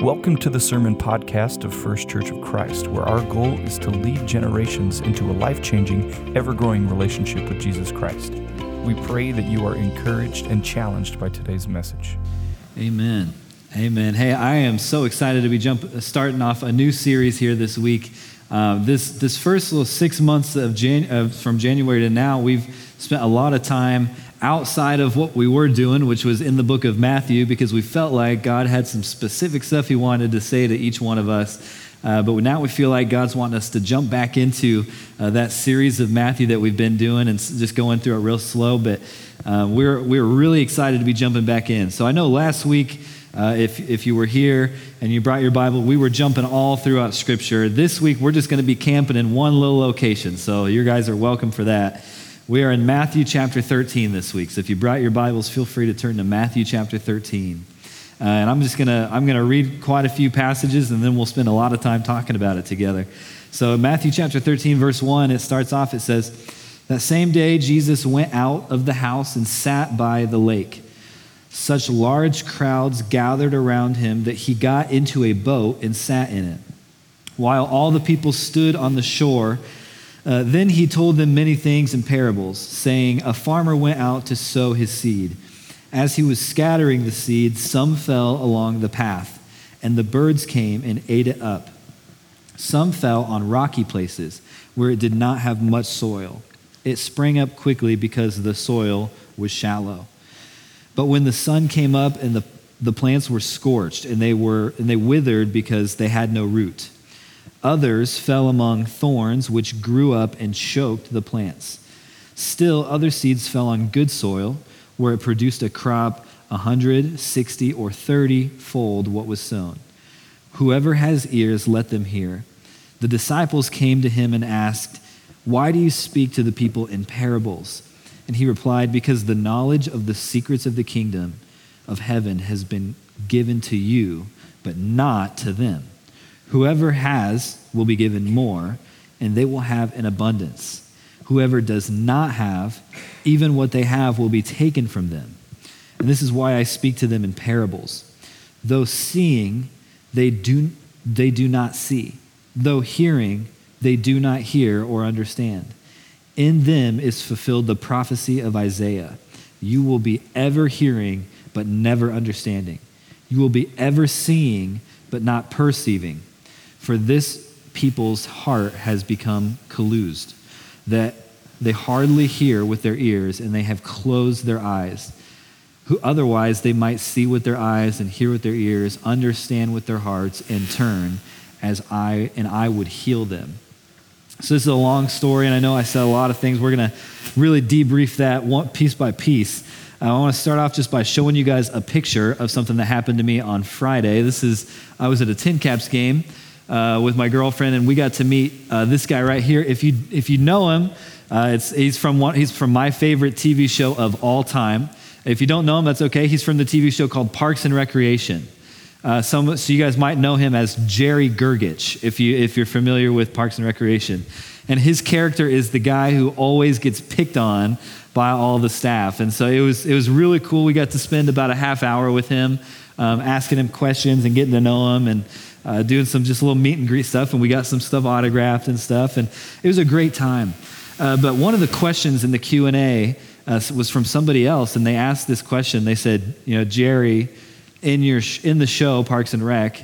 Welcome to the Sermon Podcast of First Church of Christ, where our goal is to lead generations into a life changing, ever growing relationship with Jesus Christ. We pray that you are encouraged and challenged by today's message. Amen. Amen. Hey, I am so excited to be jump, starting off a new series here this week. Uh, this, this first little six months of Jan, uh, from January to now, we've spent a lot of time outside of what we were doing, which was in the book of Matthew, because we felt like God had some specific stuff He wanted to say to each one of us. Uh, but now we feel like God's wanting us to jump back into uh, that series of Matthew that we've been doing and just going through it real slow. But uh, we're, we're really excited to be jumping back in. So I know last week, uh, if, if you were here and you brought your Bible, we were jumping all throughout Scripture. This week, we're just going to be camping in one little location. So you guys are welcome for that. We are in Matthew chapter 13 this week. So if you brought your Bibles, feel free to turn to Matthew chapter 13. Uh, and I'm just going to I'm going to read quite a few passages and then we'll spend a lot of time talking about it together. So Matthew chapter 13 verse 1 it starts off it says that same day Jesus went out of the house and sat by the lake. Such large crowds gathered around him that he got into a boat and sat in it. While all the people stood on the shore, uh, then he told them many things in parables, saying, A farmer went out to sow his seed. As he was scattering the seed, some fell along the path, and the birds came and ate it up. Some fell on rocky places where it did not have much soil. It sprang up quickly because the soil was shallow. But when the sun came up and the, the plants were scorched and they, were, and they withered because they had no root. Others fell among thorns, which grew up and choked the plants. Still, other seeds fell on good soil, where it produced a crop a hundred, sixty, or thirty fold what was sown. Whoever has ears, let them hear. The disciples came to him and asked, Why do you speak to the people in parables? And he replied, Because the knowledge of the secrets of the kingdom of heaven has been given to you, but not to them. Whoever has will be given more, and they will have an abundance. Whoever does not have, even what they have will be taken from them. And this is why I speak to them in parables. Though seeing, they do, they do not see. Though hearing, they do not hear or understand. In them is fulfilled the prophecy of Isaiah. You will be ever hearing, but never understanding. You will be ever seeing, but not perceiving for this people's heart has become collused, that they hardly hear with their ears and they have closed their eyes. Who otherwise they might see with their eyes and hear with their ears, understand with their hearts, and turn as I and I would heal them. So this is a long story, and I know I said a lot of things. We're going to really debrief that one, piece by piece. I want to start off just by showing you guys a picture of something that happened to me on Friday. This is I was at a TinCaps game uh, with my girlfriend, and we got to meet uh, this guy right here. If you if you know him, uh, it's, he's from one, he's from my favorite TV show of all time. If you don't know him, that's okay. He's from the TV show called Parks and Recreation. Uh, some, so you guys might know him as Jerry Gergich if you if you're familiar with Parks and Recreation. And his character is the guy who always gets picked on by all the staff. And so it was it was really cool. We got to spend about a half hour with him, um, asking him questions and getting to know him and uh, doing some just little meet and greet stuff, and we got some stuff autographed and stuff, and it was a great time. Uh, but one of the questions in the Q and A uh, was from somebody else, and they asked this question. They said, "You know, Jerry, in your sh- in the show Parks and Rec,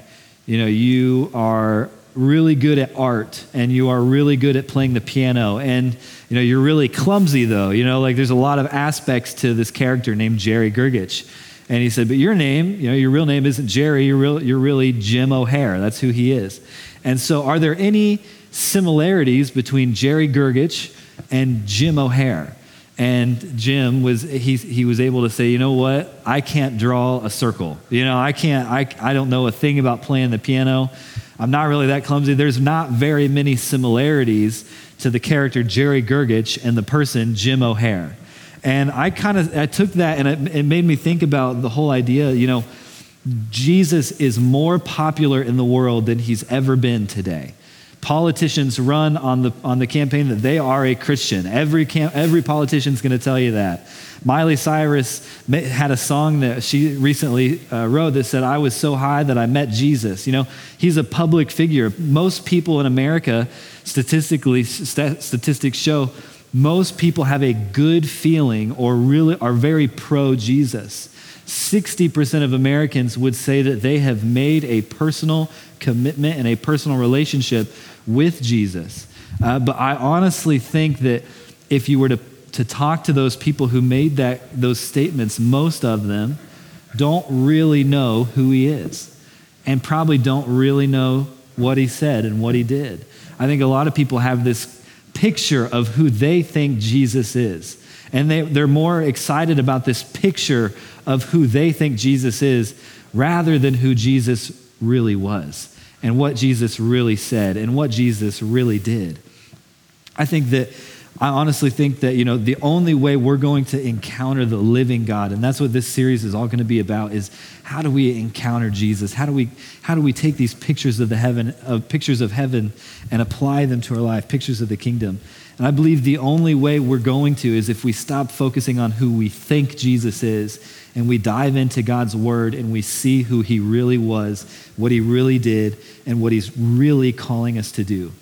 you know, you are really good at art, and you are really good at playing the piano, and you know, you're really clumsy though. You know, like there's a lot of aspects to this character named Jerry Gergich." And he said, But your name, you know, your real name isn't Jerry, you're, real, you're really Jim O'Heir. That's who he is. And so, are there any similarities between Jerry Gergich and Jim O'Heir? And Jim was he, he was able to say, you know what? I can't draw a circle. You know, I can't, I, I don't know a thing about playing the piano. I'm not really that clumsy. There's not very many similarities to the character Jerry Gergich and the person Jim O'Heir. And I kind of I took that and it, it made me think about the whole idea, you know, Jesus is more popular in the world than he's ever been today. politicians run on the, on the campaign that they are a Christian. Every, cam- every politician's going to tell you that. Miley Cyrus had a song that she recently uh, wrote that said, I was so high that I met Jesus. You know, he's a public figure. Most people in America, statistically, st- statistics show, most people have a good feeling or really are very pro Jesus. 60% of Americans would say that they have made a personal commitment and a personal relationship with Jesus. Uh, but I honestly think that if you were to, to talk to those people who made that, those statements, most of them don't really know who he is and probably don't really know what he said and what he did. I think a lot of people have this picture of who they think Jesus is. And they, they're more excited about this picture of who they think Jesus is rather than who Jesus really was and what Jesus really said and what Jesus really did. I think that I honestly think that you know the only way we're going to encounter the living God and that's what this series is all going to be about is how do we encounter Jesus? How do we how do we take these pictures of the heaven of pictures of heaven and apply them to our life, pictures of the kingdom? And I believe the only way we're going to is if we stop focusing on who we think Jesus is and we dive into God's word and we see who he really was, what he really did, and what he's really calling us to do.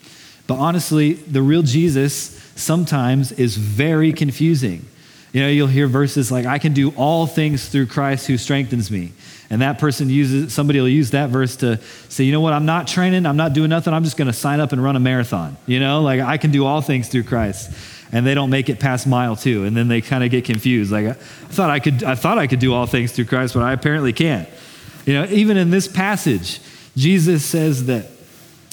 But honestly, the real Jesus sometimes is very confusing. You know, you'll hear verses like, I can do all things through Christ who strengthens me. And that person uses, somebody will use that verse to say, you know what, I'm not training, I'm not doing nothing, I'm just going to sign up and run a marathon. You know, like I can do all things through Christ. And they don't make it past mile two. And then they kind of get confused. Like, I thought I could, I thought I could do all things through Christ, but I apparently can't. You know, even in this passage, Jesus says that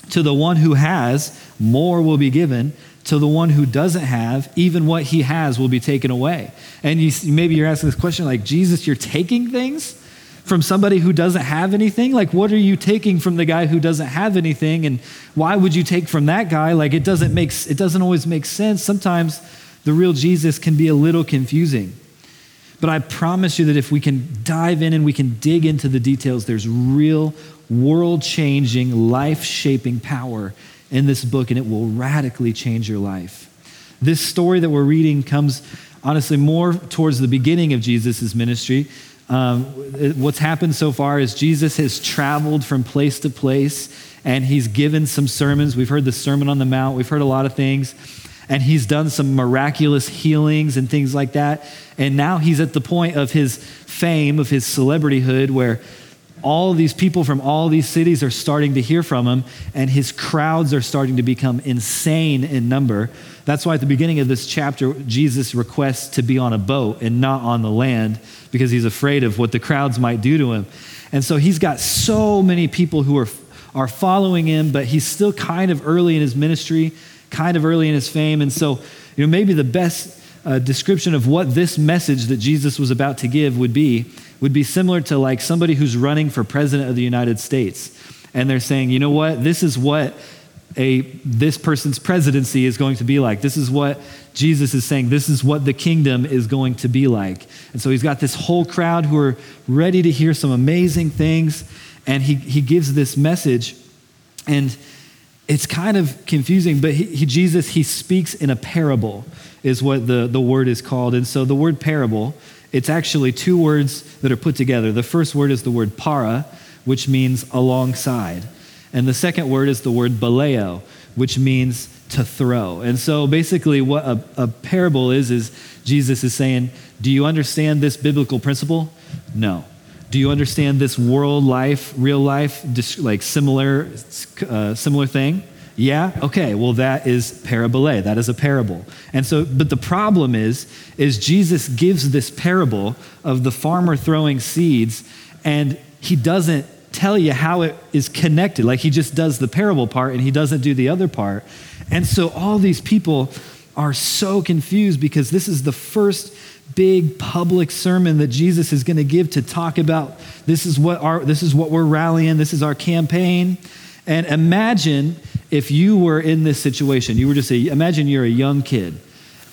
to the one who has, more will be given. To the one who doesn't have, even what he has will be taken away. And you, maybe you're asking this question like, Jesus, you're taking things? from somebody who doesn't have anything? Like, what are you taking from the guy who doesn't have anything? And why would you take from that guy? Like, it doesn't make, it doesn't always make sense. Sometimes the real Jesus can be a little confusing. But I promise you that if we can dive in and we can dig into the details, there's real world changing, life shaping power in this book, and it will radically change your life. This story that we're reading comes honestly more towards the beginning of Jesus' ministry. Um, what's happened so far is Jesus has traveled from place to place and he's given some sermons. We've heard the Sermon on the Mount, we've heard a lot of things, and he's done some miraculous healings and things like that. And now he's at the point of his fame, of his celebrityhood, where all these people from all these cities are starting to hear from him, and his crowds are starting to become insane in number. That's why at the beginning of this chapter, Jesus requests to be on a boat and not on the land because he's afraid of what the crowds might do to him. And so he's got so many people who are, are following him, but he's still kind of early in his ministry, kind of early in his fame. And so, you know, maybe the best uh, description of what this message that Jesus was about to give would be would be similar to like somebody who's running for president of the United States. And they're saying, you know what, this is what a this person's presidency is going to be like. This is what Jesus is saying. This is what the kingdom is going to be like. And so he's got this whole crowd who are ready to hear some amazing things. And he, he gives this message. And it's kind of confusing, but he, he, Jesus, he speaks in a parable, is what the, the word is called. And so the word parable it's actually two words that are put together. The first word is the word para, which means alongside. And the second word is the word baleo, which means to throw. And so basically, what a, a, parable is, is Jesus is saying, Do you understand this biblical principle? No. Do you understand this world life, real life, like similar, uh, similar thing? Yeah? Okay, well, that is parabole. That is a parable. And so, but the problem is, is Jesus gives this parable of the farmer throwing seeds, and he doesn't tell you how it is connected. Like he just does the parable part and he doesn't do the other part. And so all these people are so confused because this is the first big public sermon that Jesus is going to give to talk about this is what our this is what we're rallying, this is our campaign. And imagine if you were in this situation, you were just a, imagine you're a young kid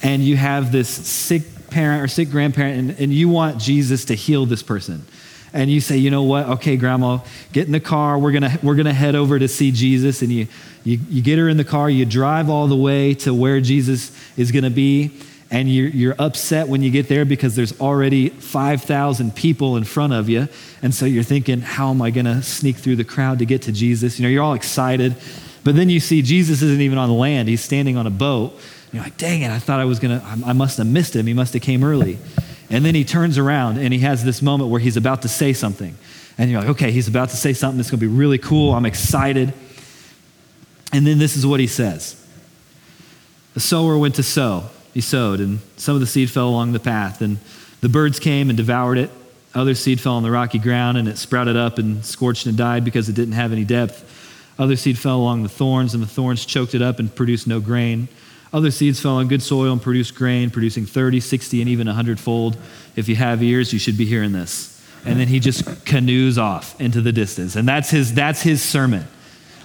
and you have this sick parent or sick grandparent and, and you want Jesus to heal this person. and you say, you know what? Okay, grandma, get in the car. We're gonna we're gonna head over to see Jesus. And you you, you get her in the car. You drive all the way to where Jesus is gonna be, and you're, you're upset when you get there because there's already 5,000 people in front of you. And so you're thinking, how am I gonna sneak through the crowd to get to Jesus? You know, you're all excited, but then you see Jesus isn't even on the land. He's standing on a boat. You're like, dang it! I thought I was gonna. I must have missed him. He must have came early. And then he turns around and he has this moment where he's about to say something. And you're like, okay, he's about to say something that's going to be really cool. I'm excited. And then this is what he says The sower went to sow. He sowed, and some of the seed fell along the path, and the birds came and devoured it. Other seed fell on the rocky ground, and it sprouted up and scorched and died because it didn't have any depth. Other seed fell along the thorns, and the thorns choked it up and produced no grain. Other seeds fell on good soil and produced grain, producing 30, 60, and even 100 fold. If you have ears, you should be hearing this. And then he just canoes off into the distance. And that's his, that's his sermon.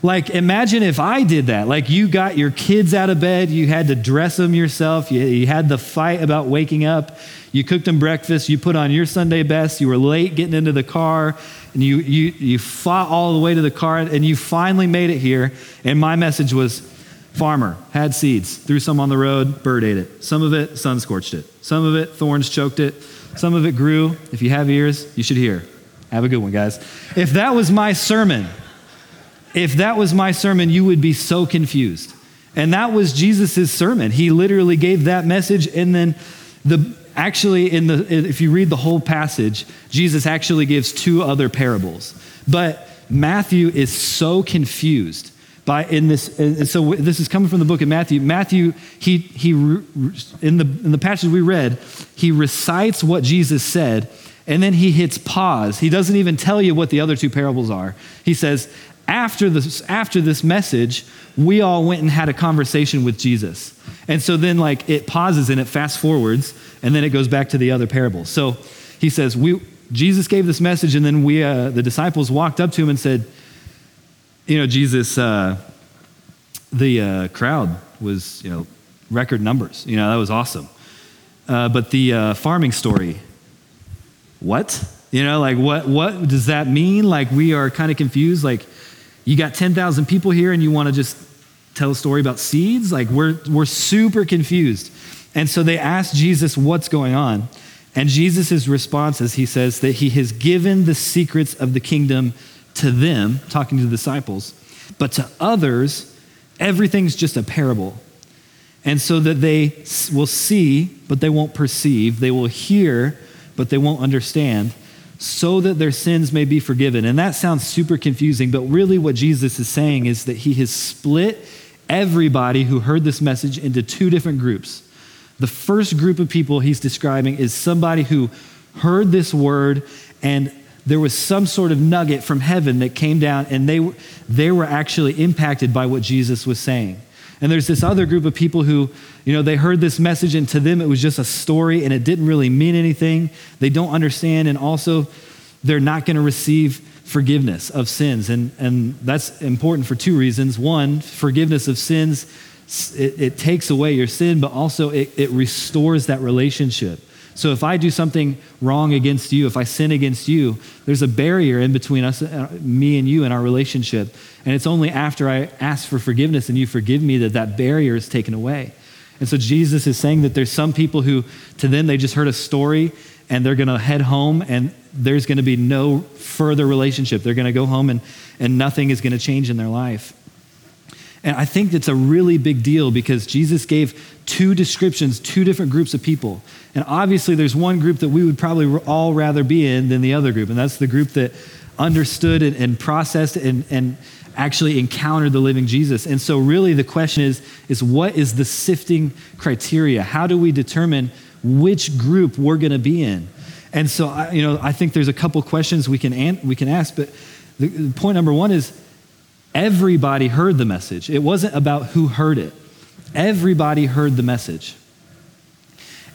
Like, imagine if I did that. Like, you got your kids out of bed, you had to dress them yourself, you, you had the fight about waking up, you cooked them breakfast, you put on your Sunday best, you were late getting into the car, and you, you, you fought all the way to the car, and you finally made it here. And my message was, Farmer had seeds, threw some on the road, bird ate it. Some of it, sun scorched it. Some of it, thorns choked it. Some of it grew. If you have ears, you should hear. Have a good one, guys. If that was my sermon, if that was my sermon, you would be so confused. And that was Jesus' sermon. He literally gave that message, and then the actually in the if you read the whole passage, Jesus actually gives two other parables. But Matthew is so confused by in this and so this is coming from the book of matthew matthew he he in the in the passage we read he recites what jesus said and then he hits pause he doesn't even tell you what the other two parables are he says after this after this message we all went and had a conversation with jesus and so then like it pauses and it fast forwards and then it goes back to the other parables so he says we jesus gave this message and then we uh, the disciples walked up to him and said you know, Jesus, uh, the uh, crowd was, you know, record numbers. You know, that was awesome. Uh, but the uh, farming story, what? You know, like what, what does that mean? Like we are kind of confused. Like you got 10,000 people here and you want to just tell a story about seeds? Like we're, we're super confused. And so they ask Jesus what's going on. And Jesus' response is he says that he has given the secrets of the kingdom to them, talking to the disciples, but to others, everything's just a parable. And so that they will see, but they won't perceive. They will hear, but they won't understand, so that their sins may be forgiven. And that sounds super confusing, but really what Jesus is saying is that he has split everybody who heard this message into two different groups. The first group of people he's describing is somebody who heard this word and there was some sort of nugget from heaven that came down and they, they were actually impacted by what Jesus was saying. And there's this other group of people who, you know, they heard this message and to them it was just a story and it didn't really mean anything. They don't understand and also they're not going to receive forgiveness of sins. And, and that's important for two reasons. One, forgiveness of sins, it, it takes away your sin, but also it, it restores that relationship. So if I do something wrong against you, if I sin against you, there's a barrier in between us, uh, me and you, in our relationship. And it's only after I ask for forgiveness and you forgive me that that barrier is taken away. And so Jesus is saying that there's some people who, to them, they just heard a story and they're going to head home and there's going to be no further relationship. They're going to go home and, and nothing is going to change in their life. And I think that's a really big deal because Jesus gave two descriptions, two different groups of people. And obviously, there's one group that we would probably all rather be in than the other group, and that's the group that understood and, and processed and, and actually encountered the living Jesus. And so, really, the question is, is what is the sifting criteria? How do we determine which group we're going to be in? And so, you know, I think there's a couple questions we can, an- we can ask, but the, point number one is everybody heard the message. It wasn't about who heard it. Everybody heard the message.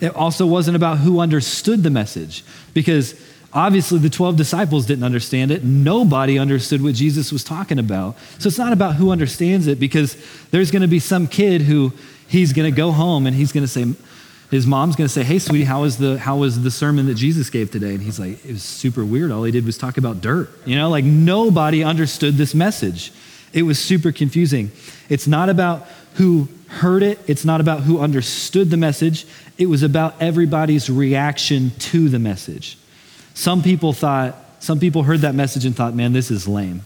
It also wasn't about who understood the message, because obviously the 12 disciples didn't understand it. Nobody understood what Jesus was talking about. So it's not about who understands it, because there's going to be some kid who he's going to go home and he's going to say, His mom's going to say, Hey, sweetie, how was, the, how was the sermon that Jesus gave today? And he's like, It was super weird. All he did was talk about dirt. You know, like nobody understood this message. It was super confusing. It's not about who heard it, it's not about who understood the message. It was about everybody's reaction to the message. Some people thought, some people heard that message and thought, man, this is lame.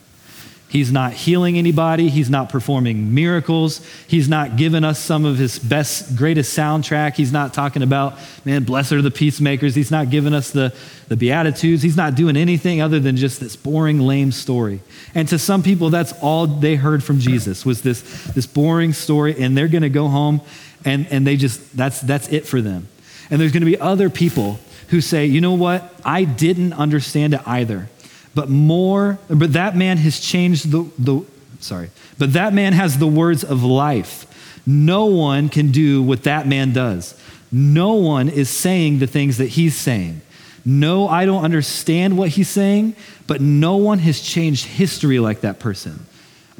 He's not healing anybody. He's not performing miracles. He's not giving us some of his best, greatest soundtrack. He's not talking about, man, blessed are the peacemakers. He's not giving us the, the Beatitudes. He's not doing anything other than just this boring, lame story. And to some people, that's all they heard from Jesus was this, this boring story, and they're going to go home and, and they just, that's, that's it for them. And there's going to be other people who say, you know what? I didn't understand it either. But more, but that man has changed the, the sorry, but that man has the words of life. No one can do what that man does. No one is saying the things that he's saying. No, I don't understand what he's saying, but no one has changed history like that person.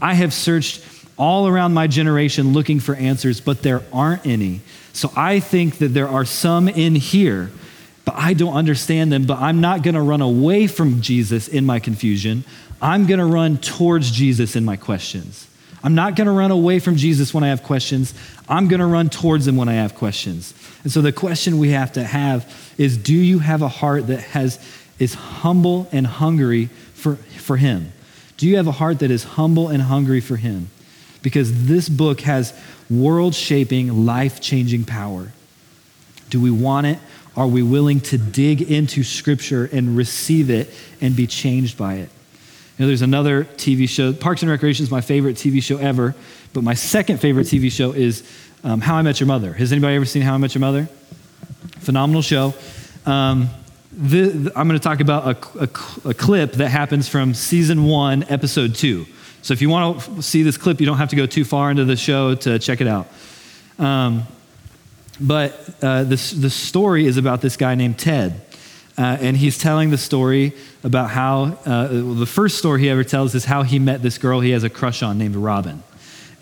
I have searched all around my generation looking for answers, but there aren't any. So I think that there are some in here but I don't understand them. But I'm not going to run away from Jesus in my confusion. I'm going to run towards Jesus in my questions. I'm not going to run away from Jesus when I have questions. I'm going to run towards him when I have questions. And so the question we have to have is do you have a heart that has is humble and hungry for, for him? Do you have a heart that is humble and hungry for him? Because this book has world shaping, life changing power. Do we want it are we willing to dig into Scripture and receive it and be changed by it? You know, there's another TV show. Parks and Recreation is my favorite TV show ever, but my second favorite TV show is um, How I Met Your Mother. Has anybody ever seen How I Met Your Mother? Phenomenal show. Um, the, the, I'm going to talk about a, a, a clip that happens from season one, episode two. So if you want to see this clip, you don't have to go too far into the show to check it out. Um, but uh, this, the story is about this guy named Ted. Uh, and he's telling the story about how uh, the first story he ever tells is how he met this girl he has a crush on named Robin.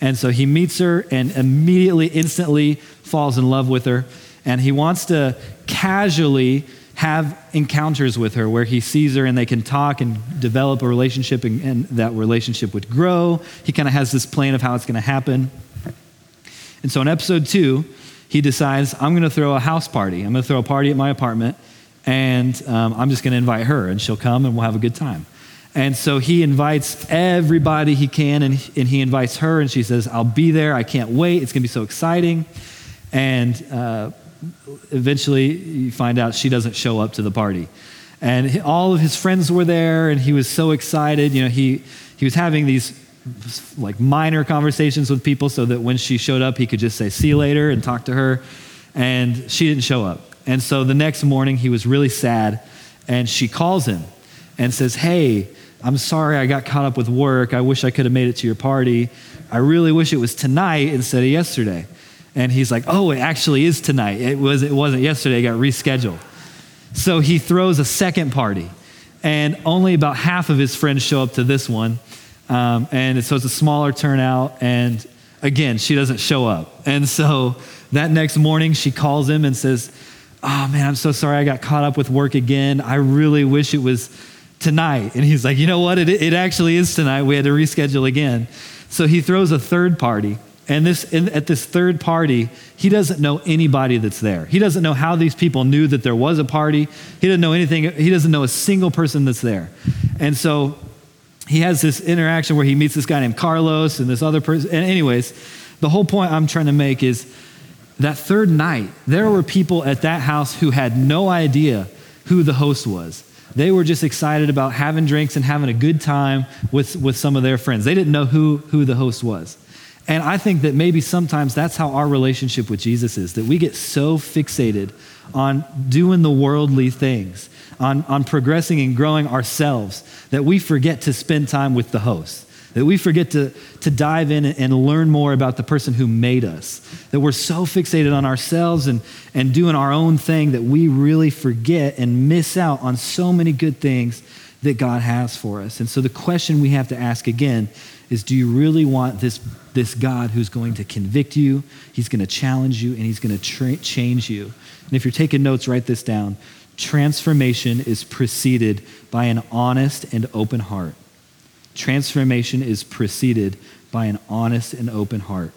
And so he meets her and immediately, instantly falls in love with her. And he wants to casually have encounters with her where he sees her and they can talk and develop a relationship and, and that relationship would grow. He kind of has this plan of how it's going to happen. And so in episode two, he decides, I'm going to throw a house party. I'm going to throw a party at my apartment, and um, I'm just going to invite her, and she'll come, and we'll have a good time. And so he invites everybody he can, and, and he invites her, and she says, I'll be there. I can't wait. It's going to be so exciting. And uh, eventually, you find out she doesn't show up to the party. And all of his friends were there, and he was so excited. You know, he, he was having these like minor conversations with people so that when she showed up, he could just say, see you later and talk to her. And she didn't show up. And so the next morning, he was really sad. And she calls him and says, Hey, I'm sorry I got caught up with work. I wish I could have made it to your party. I really wish it was tonight instead of yesterday. And he's like, Oh, it actually is tonight. It, was, it wasn't yesterday, it got rescheduled. So he throws a second party. And only about half of his friends show up to this one. Um, and so it's a smaller turnout. And again, she doesn't show up. And so that next morning, she calls him and says, Oh man, I'm so sorry I got caught up with work again. I really wish it was tonight. And he's like, You know what? It, it actually is tonight. We had to reschedule again. So he throws a third party. And this, in, at this third party, he doesn't know anybody that's there. He doesn't know how these people knew that there was a party. He doesn't know anything. He doesn't know a single person that's there. And so he has this interaction where he meets this guy named Carlos and this other person. And, anyways, the whole point I'm trying to make is that third night, there were people at that house who had no idea who the host was. They were just excited about having drinks and having a good time with, with some of their friends. They didn't know who, who the host was. And I think that maybe sometimes that's how our relationship with Jesus is, that we get so fixated on doing the worldly things on, on progressing and growing ourselves that we forget to spend time with the host, that we forget to, to dive in and learn more about the person who made us, that we're so fixated on ourselves and, and doing our own thing that we really forget and miss out on so many good things that God has for us. And so the question we have to ask again is do you really want this, this God who's going to convict you, he's going to challenge you, and he's going to tra- change you? And if you're taking notes, write this down. Transformation is preceded by an honest and open heart. Transformation is preceded by an honest and open heart.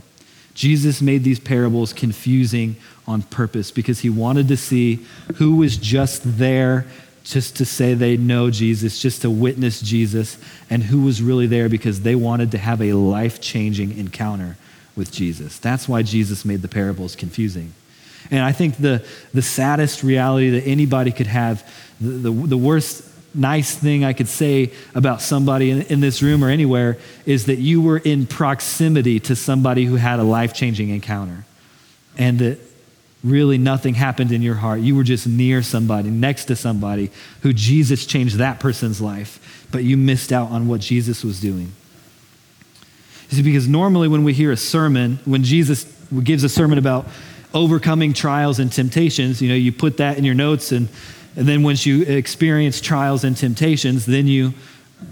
Jesus made these parables confusing on purpose because he wanted to see who was just there just to say they know Jesus, just to witness Jesus, and who was really there because they wanted to have a life changing encounter with Jesus. That's why Jesus made the parables confusing. And I think the, the saddest reality that anybody could have, the, the, the worst nice thing I could say about somebody in, in, this room or anywhere is that you were in proximity to somebody who had a life changing encounter. And that really nothing happened in your heart. You were just near somebody, next to somebody who Jesus changed that person's life, but you missed out on what Jesus was doing. You see, because normally when we hear a sermon, when Jesus gives a sermon about overcoming trials and temptations, you know, you put that in your notes and and then once you experience trials and temptations, then you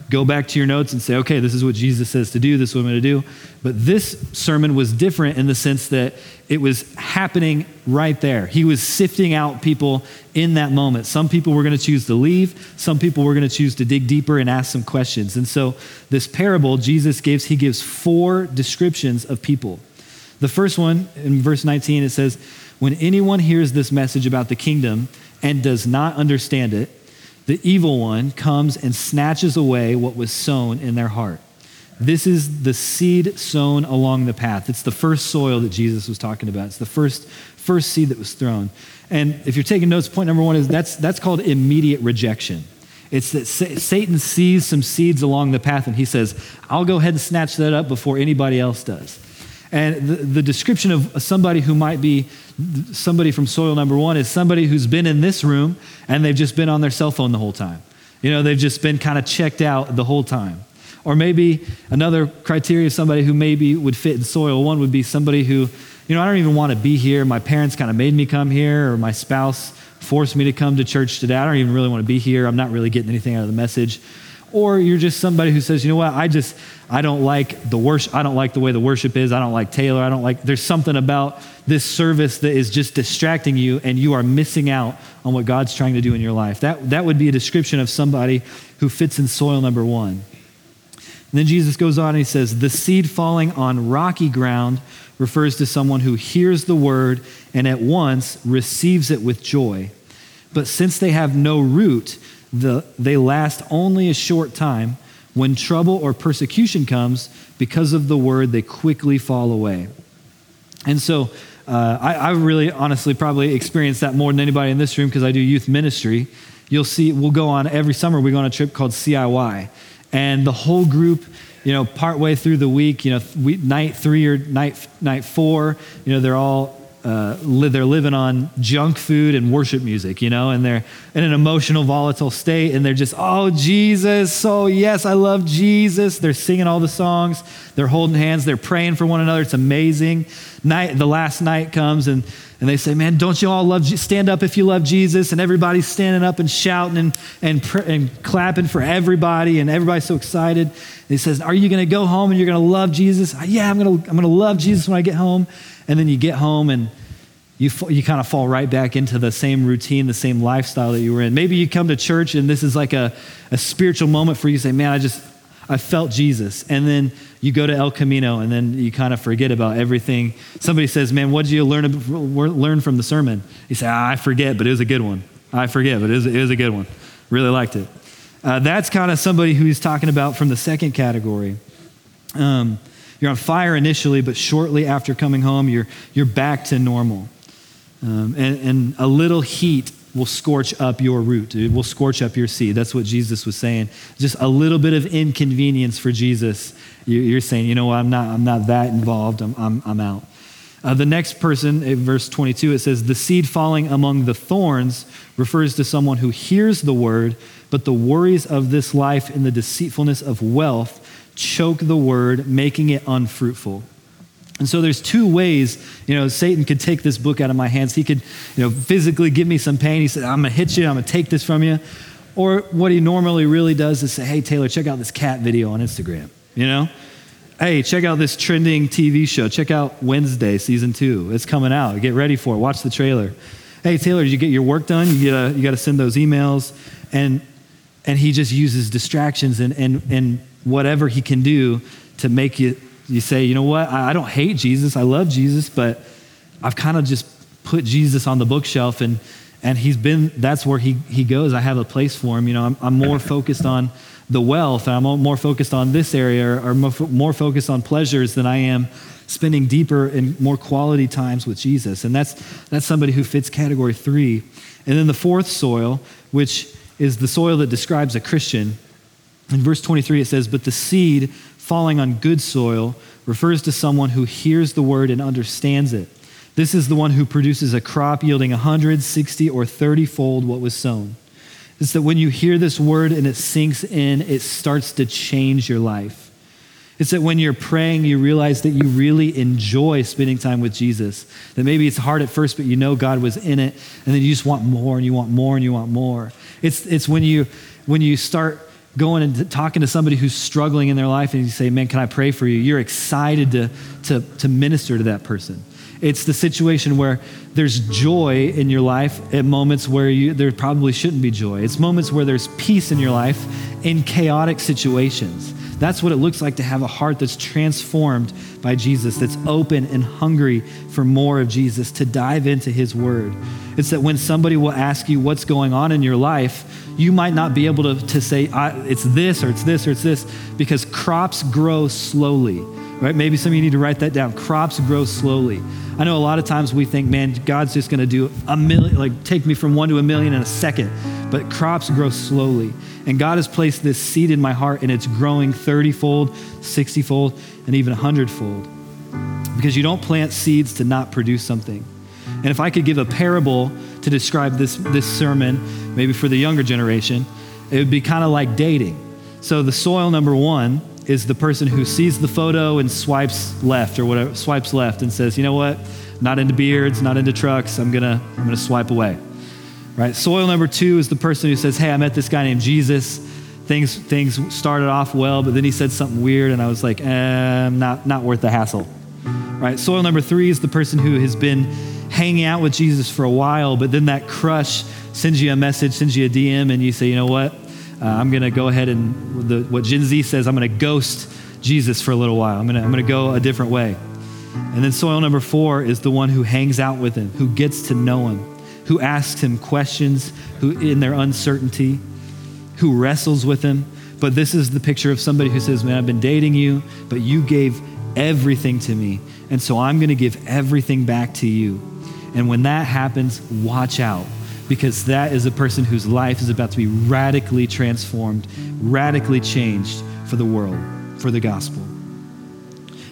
go back to your notes and say, okay, this is what Jesus says to do, this is what I'm going to do. But this sermon was different in the sense that it was happening right there. He was sifting out people in that moment. Some people were going to choose to leave, some people were going to choose to dig deeper and ask some questions. And so this parable Jesus gives, he gives four descriptions of people. The first one in verse 19 it says, when anyone hears this message about the kingdom and does not understand it, the evil one comes and snatches away what was sown in their heart. This is the seed sown along the path. It's the first soil that Jesus was talking about. It's the first, first seed that was thrown. And if you're taking notes, point number one is that's, that's called immediate rejection. It's that Satan sees some seeds along the path and he says, I'll go ahead and snatch that up before anybody else does. And the, the, description of somebody who might be somebody from soil number one is somebody who's been in this room and they've just been on their cell phone the whole time. You know, they've just been kind of checked out the whole time. Or maybe another criteria of somebody who maybe would fit in soil one would be somebody who, you know, I don't even want to be here. My parents kind of made me come here, or my spouse forced me to come to church today. I don't even really want to be here. I'm not really getting anything out of the message or you're just somebody who says, you know what, I just, I don't like the worship, I don't like the way the worship is, I don't like Taylor, I don't like, there's something about this service that is just distracting you and you are missing out on what God's trying to do in your life. That, that would be a description of somebody who fits in soil number one. And then Jesus goes on and he says, the seed falling on rocky ground refers to someone who hears the word and at once receives it with joy. But since they have no root, the, they last only a short time. When trouble or persecution comes, because of the word, they quickly fall away. And so uh, I, really honestly probably experienced that more than anybody in this room because I do youth ministry. You'll see, we'll go on every summer, we go on a trip called CIY. And the whole group, you know, partway through the week, you know, we, night three or night, night four, you know, they're all uh, they're living on junk food and worship music, you know, and they're in an emotional, volatile state, and they're just, oh, Jesus, oh, yes, I love Jesus. They're singing all the songs, they're holding hands, they're praying for one another. It's amazing. Night, the last night comes, and, and they say, man, don't you all love, stand up if you love Jesus? And everybody's standing up and shouting and, and, and clapping for everybody, and everybody's so excited. And he says, are you going to go home and you're going to love Jesus? Yeah, I'm going to I'm to love Jesus when I get home and then you get home and you, you kind of fall right back into the same routine, the same lifestyle that you were in. Maybe you come to church and this is like a, a spiritual moment for you to say, man, I just, I felt Jesus. And then you go to El Camino and then you kind of forget about everything. Somebody says, man, what did you learn, learn from the sermon? You say, I forget, but it was a good one. I forget, but it was, it was a good one. Really liked it. Uh, that's kind of somebody who he's talking about from the second category. Um, you're on fire initially, but shortly after coming home, you're, you're back to normal. Um, and, and a little heat will scorch up your root. It will scorch up your seed. That's what Jesus was saying. Just a little bit of inconvenience for Jesus. You're saying, you know what, I'm not, I'm not that involved. I'm, I'm, I'm out. Uh, the next person, in verse 22, it says, The seed falling among the thorns refers to someone who hears the word, but the worries of this life and the deceitfulness of wealth choke the word, making it unfruitful. And so there's two ways, you know, Satan could take this book out of my hands. He could, you know, physically give me some pain. He said, I'm going to hit you. I'm going to take this from you. Or what he normally really does is say, hey, Taylor, check out this cat video on Instagram, you know? Hey, check out this trending TV show. Check out Wednesday, season two. It's coming out. Get ready for it. Watch the trailer. Hey, Taylor, did you get your work done? You gotta, you gotta send those emails. And, and he just uses distractions and, and, and whatever he can do to make you, you say, you know what? I, I don't hate Jesus. I love Jesus, but I've kind of just put Jesus on the bookshelf and, and he's been, that's where he, he goes. I have a place for him. You know, I'm, I'm more focused on the wealth, and I'm more focused on this area or more focused on pleasures than I am spending deeper and more quality times with Jesus. And that's, that's somebody who fits category three. And then the fourth soil, which is the soil that describes a Christian. In verse 23, it says, But the seed falling on good soil refers to someone who hears the word and understands it. This is the one who produces a crop yielding 160 or 30 fold what was sown is that when you hear this word and it sinks in, it starts to change your life. It's that when you're praying, you realize that you really enjoy spending time with Jesus. That maybe it's hard at first, but you know God was in it, and then you just want more and you want more and you want more. It's, it's when, you, when you start going and talking to somebody who's struggling in their life and you say, Man, can I pray for you? You're excited to, to, to minister to that person. It's the situation where there's joy in your life at moments where you, there probably shouldn't be joy. It's moments where there's peace in your life in chaotic situations. That's what it looks like to have a heart that's transformed by Jesus, that's open and hungry for more of Jesus, to dive into his word. It's that when somebody will ask you what's going on in your life, you might not be able to, to say, it's this or it's this or it's this, because crops grow slowly right? Maybe some of you need to write that down. Crops grow slowly. I know a lot of times we think, man, God's just going to do a million, like take me from one to a million in a second. But crops grow slowly. And God has placed this seed in my heart, and it's growing 30 fold, 60 fold, and even 100 fold. Because you don't plant seeds to not produce something. And if I could give a parable to describe this, this sermon, maybe for the younger generation, it would be kind of like dating. So the soil number one is the person who sees the photo and swipes left or whatever, swipes left and says, you know what, not into beards, not into trucks, I'm gonna, I'm gonna swipe away. Right? Soil number two is the person who says, hey, I met this guy named Jesus. Things, things started off well, but then he said something weird, and I was like, eh, not, not worth the hassle. Right? Soil number three is the person who has been hanging out with Jesus for a while, but then that crush sends you a message, sends you a DM, and you say, you know what? Uh, I'm going to go ahead and, the, what Gen Z says, I'm going to ghost Jesus for a little while. I'm going to I'm going to go a different way. And then soil number four is the one who hangs out with him, who gets to know him, who asks him questions who in their uncertainty, who wrestles with him. But this is the picture of somebody who says, Man, I've been dating you, but you gave everything to me. And so I'm going to give everything back to you. And when that happens, watch out because that is a person whose life is about to be radically transformed, radically changed for the world, for the gospel.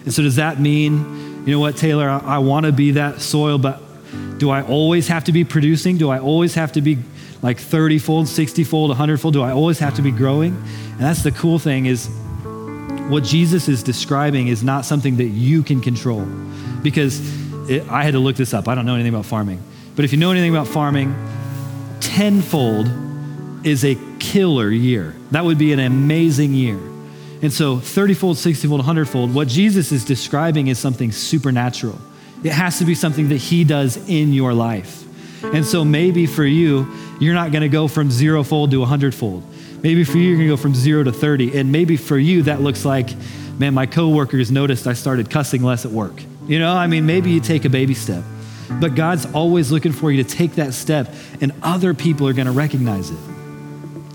And so, does that mean, you know what, Taylor, I, I want to be that soil, but do I always have to be producing? Do I always have to be like 30 fold, 60 fold, 100 fold? Do I always have to be growing? And that's the cool thing is what Jesus is describing is not something that you can control. Because it, I had to look this up. I don't know anything about farming. But if you know anything about farming, tenfold is a killer year. That would be an amazing year. And so 30 fold, 60 fold, 100 fold, what Jesus is describing is something supernatural. It has to be something that he does in your life. And so maybe for you, you're not going to go from zero fold to 100 fold. Maybe for you, you're going to go from zero to 30. And maybe for you, that looks like, man, my coworkers noticed I started cussing less at work. You know, I mean, maybe you take a baby step. But God's always looking for you to take that step, and other people are going to recognize it.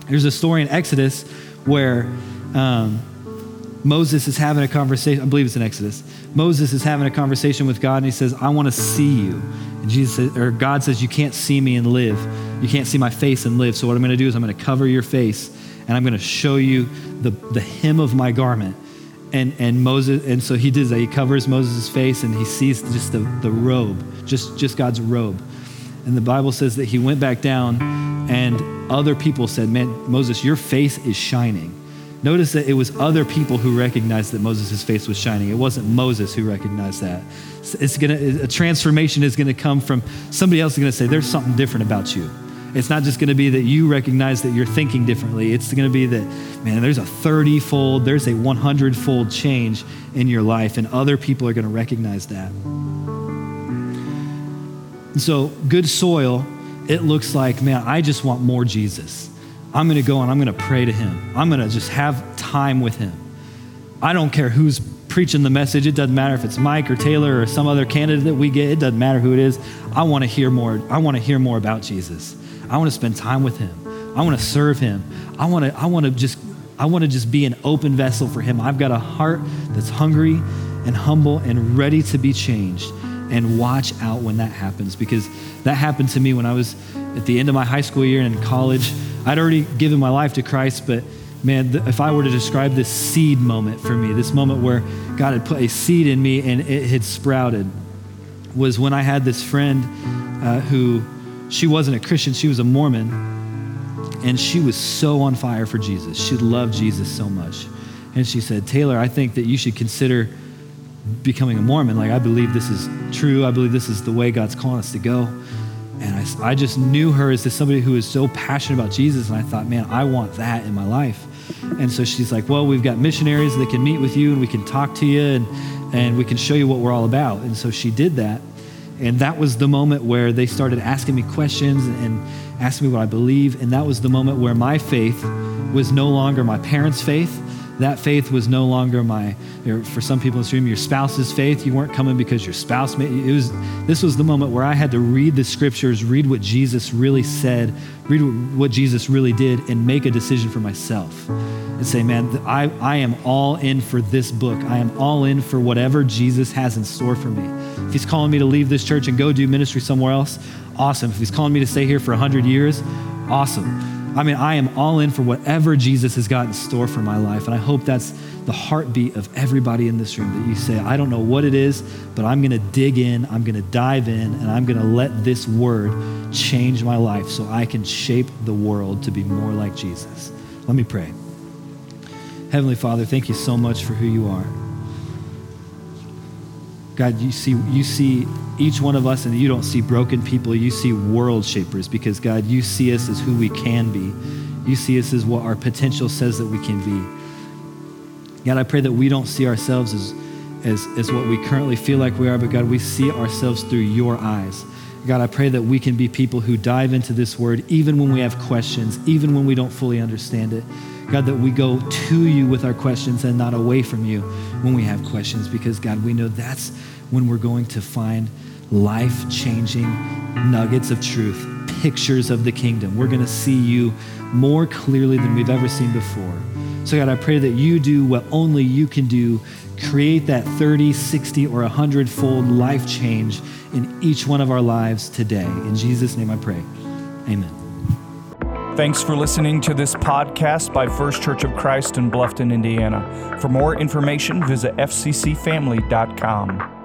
There's a story in Exodus where um, Moses is having a conversation. I believe it's in Exodus. Moses is having a conversation with God, and he says, "I want to see you." And Jesus says, or God says, "You can't see me and live. You can't see my face and live. So what I'm going to do is I'm going to cover your face, and I'm going to show you the the hem of my garment." And and Moses and so he does that. He covers Moses' face and he sees just the, the robe, just just God's robe. And the Bible says that he went back down and other people said, Man, Moses, your face is shining. Notice that it was other people who recognized that Moses' face was shining. It wasn't Moses who recognized that. It's gonna a transformation is gonna come from somebody else is gonna say, There's something different about you. It's not just going to be that you recognize that you're thinking differently. It's going to be that, man, there's a 30 fold, there's a 100 fold change in your life, and other people are going to recognize that. And so, good soil, it looks like, man, I just want more Jesus. I'm going to go and I'm going to pray to him. I'm going to just have time with him. I don't care who's preaching the message. It doesn't matter if it's Mike or Taylor or some other candidate that we get. It doesn't matter who it is. I want to hear more. I want to hear more about Jesus. I want to spend time with him. I want to serve him. I want to I want to just I want to just be an open vessel for him. I've got a heart that's hungry and humble and ready to be changed. And watch out when that happens because that happened to me when I was at the end of my high school year and in college. I'd already given my life to Christ, but man, if I were to describe this seed moment for me, this moment where God had put a seed in me and it had sprouted, was when I had this friend uh, who, she wasn't a Christian, she was a Mormon, and she was so on fire for Jesus. She loved Jesus so much. And she said, Taylor, I think that you should consider becoming a Mormon. Like, I believe this is true. I believe this is the way God's calling us to go. And I, I just knew her as this somebody who is so passionate about Jesus. And I thought, man, I want that in my life. And so she's like, well, we've got missionaries that can meet with you and we can talk to you and, and we can show you what we're all about. And so she did that. And that was the moment where they started asking me questions and asking me what I believe. And that was the moment where my faith was no longer my parents' faith that faith was no longer my for some people in this room your spouse's faith. You weren't coming because your spouse made it was this was the moment where i had to read the scriptures read what jesus really said read what jesus really did and make a decision for myself and say man i, I am all in for this book. I am all in for whatever jesus has in store for me. If he's calling me to leave this church and go do ministry somewhere else awesome. If he's calling me to stay here for 100 years awesome I mean, I am all in for whatever Jesus has got in store for my life. And I hope that's the heartbeat of everybody in this room that you say, I don't know what it is, but I'm going to dig in, I'm going to dive in, and I'm going to let this word change my life so I can shape the world to be more like Jesus. Let me pray. Heavenly Father, thank you so much for who you are. God, you see, you see each one of us, and you don't see broken people. You see world shapers because, God, you see us as who we can be. You see us as what our potential says that we can be. God, I pray that we don't see ourselves as, as, as what we currently feel like we are, but God, we see ourselves through your eyes. God, I pray that we can be people who dive into this word even when we have questions, even when we don't fully understand it. God, that we go to you with our questions and not away from you when we have questions, because God, we know that's when we're going to find life changing nuggets of truth, pictures of the kingdom. We're going to see you more clearly than we've ever seen before. So, God, I pray that you do what only you can do create that 30, 60, or 100 fold life change in each one of our lives today. In Jesus' name I pray. Amen. Thanks for listening to this podcast by First Church of Christ in Bluffton, Indiana. For more information, visit fccfamily.com.